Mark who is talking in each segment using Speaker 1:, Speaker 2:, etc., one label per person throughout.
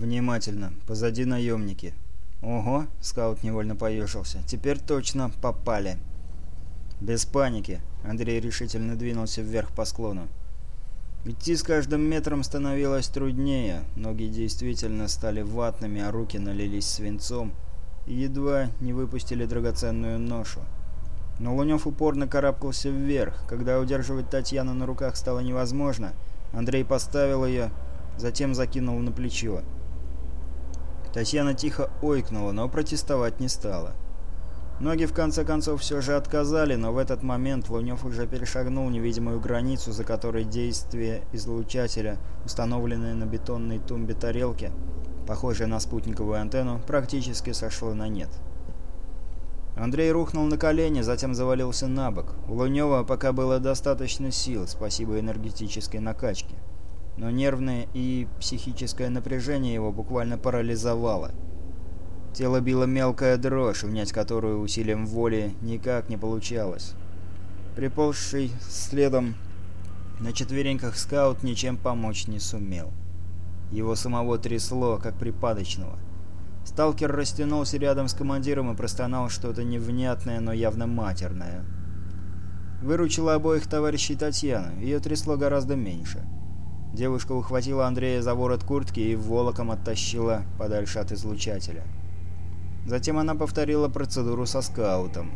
Speaker 1: внимательно. Позади наемники. «Ого!» — скаут невольно поежился. «Теперь точно попали!» «Без паники!» — Андрей решительно двинулся вверх по склону. Идти с каждым метром становилось труднее. Ноги действительно стали ватными, а руки налились свинцом и едва не выпустили драгоценную ношу. Но Лунев упорно карабкался вверх. Когда удерживать Татьяну на руках стало невозможно, Андрей поставил ее, затем закинул на плечо. Татьяна тихо ойкнула, но протестовать не стала. Ноги в конце концов все же отказали, но в этот момент Лунев уже перешагнул невидимую границу, за которой действие излучателя, установленное на бетонной тумбе тарелки, похожее на спутниковую антенну, практически сошло на нет. Андрей рухнул на колени, затем завалился на бок. У Лунева пока было достаточно сил, спасибо энергетической накачке но нервное и психическое напряжение его буквально парализовало. Тело било мелкая дрожь, унять которую усилием воли никак не получалось. Приползший следом на четвереньках скаут ничем помочь не сумел. Его самого трясло, как припадочного. Сталкер растянулся рядом с командиром и простонал что-то невнятное, но явно матерное. Выручила обоих товарищей Татьяна, ее трясло гораздо меньше. — Девушка ухватила Андрея за ворот куртки и волоком оттащила подальше от излучателя. Затем она повторила процедуру со скаутом.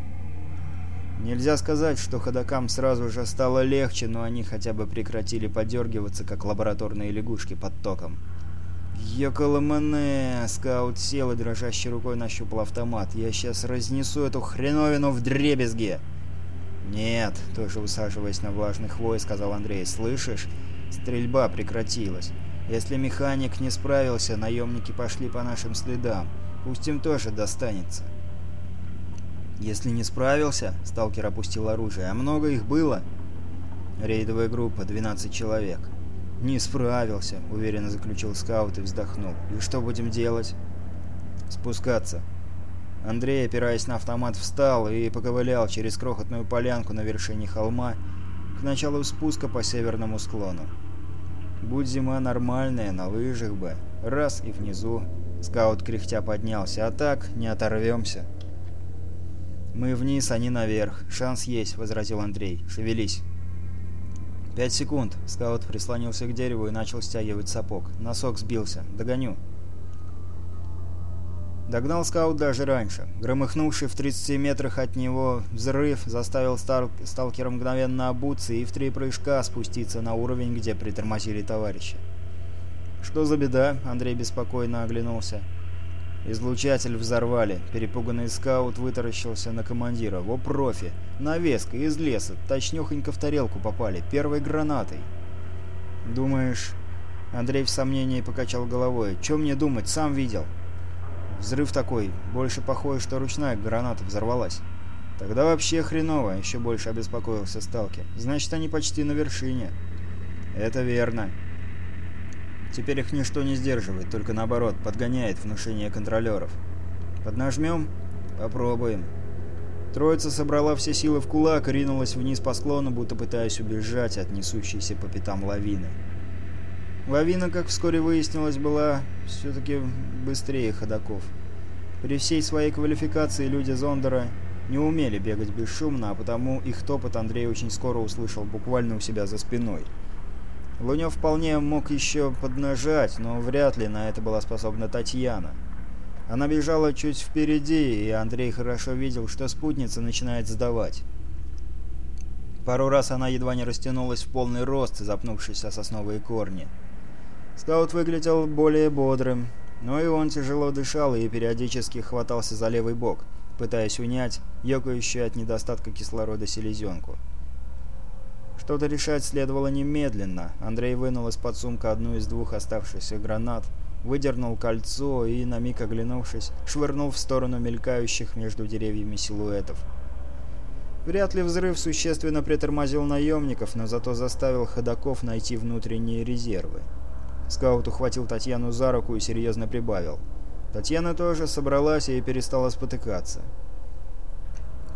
Speaker 1: Нельзя сказать, что ходокам сразу же стало легче, но они хотя бы прекратили подергиваться, как лабораторные лягушки под током. «Ёкаламане!» — скаут сел и дрожащей рукой нащупал автомат. «Я сейчас разнесу эту хреновину в дребезге!» «Нет!» — тоже усаживаясь на влажный хвой, сказал Андрей. «Слышишь? Стрельба прекратилась. Если механик не справился, наемники пошли по нашим следам. Пусть им тоже достанется. Если не справился, сталкер опустил оружие, а много их было. Рейдовая группа, 12 человек. Не справился, уверенно заключил скаут и вздохнул. И что будем делать? Спускаться. Андрей, опираясь на автомат, встал и поковылял через крохотную полянку на вершине холма к началу спуска по северному склону. Будь зима нормальная, на лыжах бы. Раз и внизу. Скаут кряхтя поднялся. А так, не оторвемся. Мы вниз, они наверх. Шанс есть, возразил Андрей. Шевелись. «Пять секунд!» Скаут прислонился к дереву и начал стягивать сапог. Носок сбился. «Догоню!» Догнал скаут даже раньше. Громыхнувший в 30 метрах от него взрыв заставил стал сталкера мгновенно обуться и в три прыжка спуститься на уровень, где притормозили товарищи. «Что за беда?» — Андрей беспокойно оглянулся. Излучатель взорвали. Перепуганный скаут вытаращился на командира. Во профи! Навеска из леса. Точнёхонько в тарелку попали. Первой гранатой. «Думаешь...» Андрей в сомнении покачал головой. «Чё мне думать? Сам видел». Взрыв такой, больше похоже, что ручная граната взорвалась. Тогда вообще хреново, еще больше обеспокоился Сталки. Значит, они почти на вершине. Это верно. Теперь их ничто не сдерживает, только наоборот, подгоняет внушение контролеров. Поднажмем? Попробуем. Троица собрала все силы в кулак и ринулась вниз по склону, будто пытаясь убежать от несущейся по пятам лавины. Лавина, как вскоре выяснилось, была все-таки быстрее ходаков. При всей своей квалификации люди Зондера не умели бегать бесшумно, а потому их топот Андрей очень скоро услышал буквально у себя за спиной. Лунев вполне мог еще поднажать, но вряд ли на это была способна Татьяна. Она бежала чуть впереди, и Андрей хорошо видел, что спутница начинает сдавать. Пару раз она едва не растянулась в полный рост, запнувшись о сосновые корни. Скаут выглядел более бодрым, но и он тяжело дышал и периодически хватался за левый бок, пытаясь унять ёкающую от недостатка кислорода селезенку. Что-то решать следовало немедленно. Андрей вынул из-под сумка одну из двух оставшихся гранат, выдернул кольцо и, на миг оглянувшись, швырнул в сторону мелькающих между деревьями силуэтов. Вряд ли взрыв существенно притормозил наемников, но зато заставил ходаков найти внутренние резервы. Скаут ухватил Татьяну за руку и серьезно прибавил. Татьяна тоже собралась и перестала спотыкаться.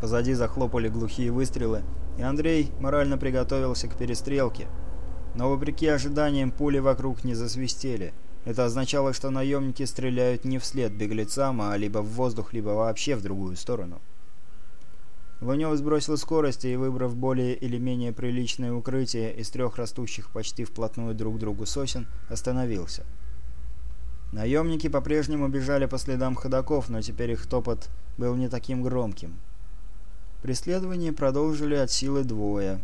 Speaker 1: Позади захлопали глухие выстрелы, и Андрей морально приготовился к перестрелке. Но вопреки ожиданиям пули вокруг не засвистели. Это означало, что наемники стреляют не вслед беглецам, а либо в воздух, либо вообще в другую сторону. Ванёв сбросил скорость и, выбрав более или менее приличное укрытие из трех растущих почти вплотную друг к другу сосен, остановился. Наемники по-прежнему бежали по следам ходаков, но теперь их топот был не таким громким. Преследование продолжили от силы двое.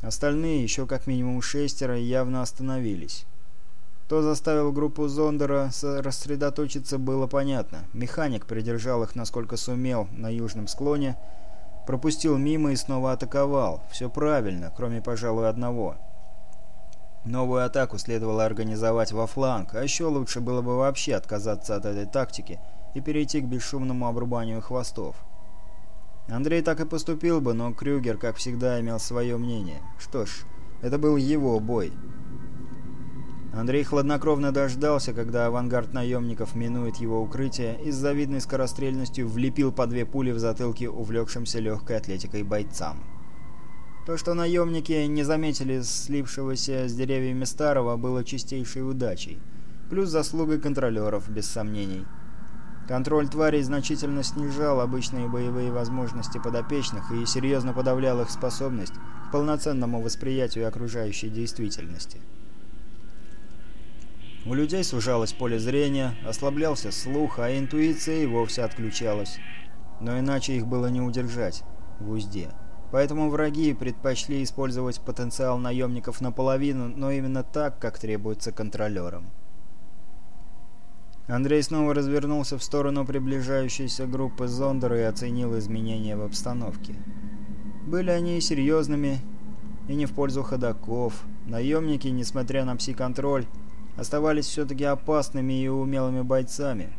Speaker 1: Остальные, еще как минимум шестеро, явно остановились. Что заставил группу Зондера рассредоточиться, было понятно. Механик придержал их, насколько сумел, на южном склоне, пропустил мимо и снова атаковал. Все правильно, кроме, пожалуй, одного. Новую атаку следовало организовать во фланг, а еще лучше было бы вообще отказаться от этой тактики и перейти к бесшумному обрубанию хвостов. Андрей так и поступил бы, но Крюгер, как всегда, имел свое мнение. Что ж, это был его бой. Андрей хладнокровно дождался, когда авангард наемников минует его укрытие и с завидной скорострельностью влепил по две пули в затылки увлекшимся легкой атлетикой бойцам. То, что наемники не заметили слившегося с деревьями старого, было чистейшей удачей, плюс заслугой контролеров, без сомнений. Контроль тварей значительно снижал обычные боевые возможности подопечных и серьезно подавлял их способность к полноценному восприятию окружающей действительности. У людей сужалось поле зрения, ослаблялся слух, а интуиция и вовсе отключалась. Но иначе их было не удержать в узде. Поэтому враги предпочли использовать потенциал наемников наполовину, но именно так, как требуется контролерам. Андрей снова развернулся в сторону приближающейся группы Зондера и оценил изменения в обстановке. Были они и серьезными, и не в пользу ходаков. Наемники, несмотря на пси-контроль, оставались все-таки опасными и умелыми бойцами.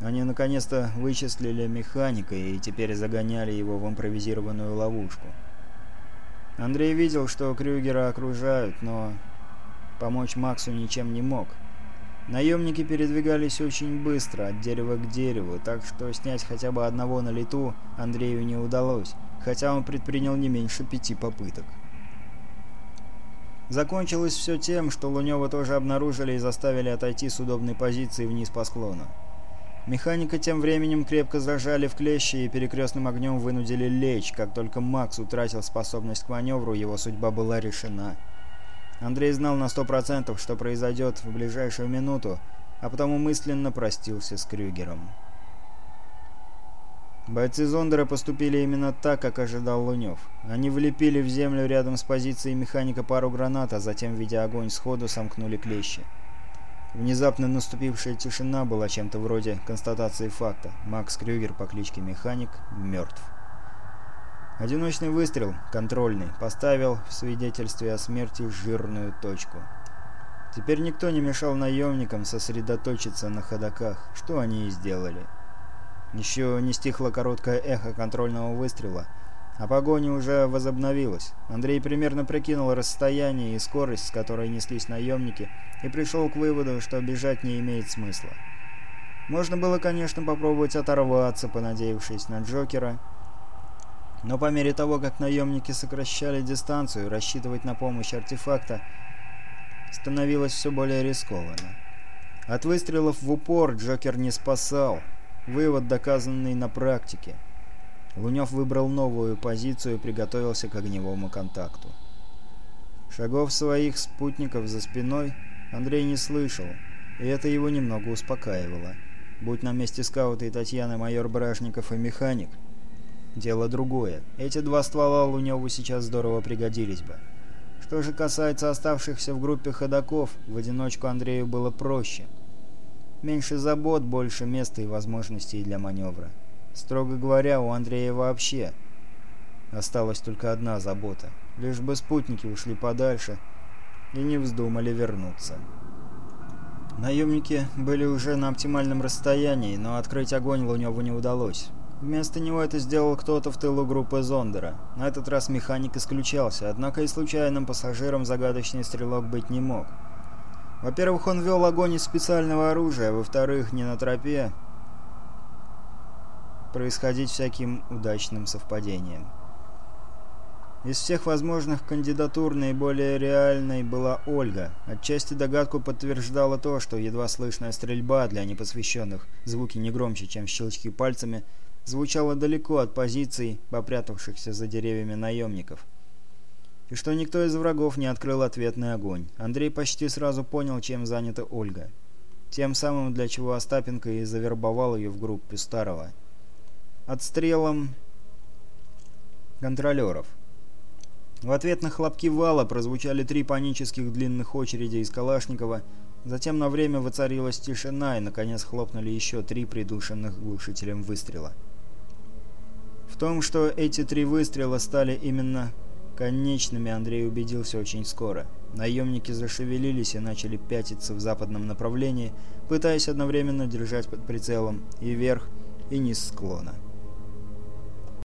Speaker 1: Они наконец-то вычислили механика и теперь загоняли его в импровизированную ловушку. Андрей видел, что Крюгера окружают, но помочь Максу ничем не мог. Наемники передвигались очень быстро, от дерева к дереву, так что снять хотя бы одного на лету Андрею не удалось, хотя он предпринял не меньше пяти попыток. Закончилось все тем, что Лунева тоже обнаружили и заставили отойти с удобной позиции вниз по склону. Механика тем временем крепко зажали в клещи и перекрестным огнем вынудили лечь. Как только Макс утратил способность к маневру, его судьба была решена. Андрей знал на сто процентов, что произойдет в ближайшую минуту, а потому мысленно простился с Крюгером. Бойцы Зондера поступили именно так, как ожидал Лунев. Они влепили в землю рядом с позицией механика пару гранат, а затем, видя огонь сходу, сомкнули клещи. Внезапно наступившая тишина была чем-то вроде констатации факта. Макс Крюгер по кличке Механик мертв. Одиночный выстрел, контрольный, поставил в свидетельстве о смерти жирную точку. Теперь никто не мешал наемникам сосредоточиться на ходоках, что они и сделали. Еще не стихло короткое эхо контрольного выстрела, а погоня уже возобновилась. Андрей примерно прикинул расстояние и скорость, с которой неслись наемники, и пришел к выводу, что бежать не имеет смысла. Можно было, конечно, попробовать оторваться, понадеявшись на Джокера, но по мере того, как наемники сокращали дистанцию, рассчитывать на помощь артефакта становилось все более рискованно. От выстрелов в упор Джокер не спасал, Вывод, доказанный на практике. Лунев выбрал новую позицию и приготовился к огневому контакту. Шагов своих спутников за спиной Андрей не слышал, и это его немного успокаивало. Будь на месте скаута и Татьяны майор Бражников и механик, дело другое. Эти два ствола Луневу сейчас здорово пригодились бы. Что же касается оставшихся в группе ходаков, в одиночку Андрею было проще – Меньше забот, больше места и возможностей для маневра. Строго говоря, у Андрея вообще осталась только одна забота. Лишь бы спутники ушли подальше и не вздумали вернуться. Наемники были уже на оптимальном расстоянии, но открыть огонь Луневу не удалось. Вместо него это сделал кто-то в тылу группы Зондера. На этот раз механик исключался, однако и случайным пассажиром загадочный стрелок быть не мог. Во-первых, он вел огонь из специального оружия, во-вторых, не на тропе происходить всяким удачным совпадением. Из всех возможных кандидатур наиболее реальной была Ольга. Отчасти догадку подтверждало то, что едва слышная стрельба для непосвященных, звуки не громче, чем щелчки пальцами, звучала далеко от позиций, попрятавшихся за деревьями наемников – и что никто из врагов не открыл ответный огонь. Андрей почти сразу понял, чем занята Ольга. Тем самым, для чего Остапенко и завербовал ее в группе Старого. Отстрелом контролеров. В ответ на хлопки вала прозвучали три панических длинных очереди из Калашникова, затем на время воцарилась тишина, и, наконец, хлопнули еще три придушенных глушителем выстрела. В том, что эти три выстрела стали именно Конечными Андрей убедился очень скоро. Наемники зашевелились и начали пятиться в западном направлении, пытаясь одновременно держать под прицелом и верх, и низ склона.